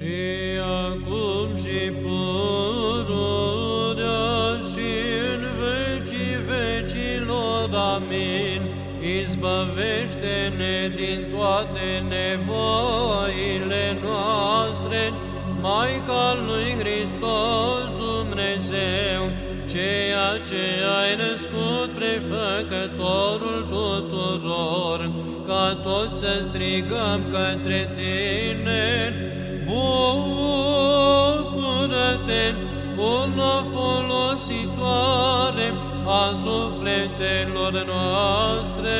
și acum și pururea și în vecii vecilor. Amin. Izbăvește-ne din toate nevoile noastre, Maica lui Hristos Dumnezeu, ceea ce ai născut prefăcătorul tuturor, ca toți să strigăm către tine, Bucură-te, bună folositoare a sufletelor noastre.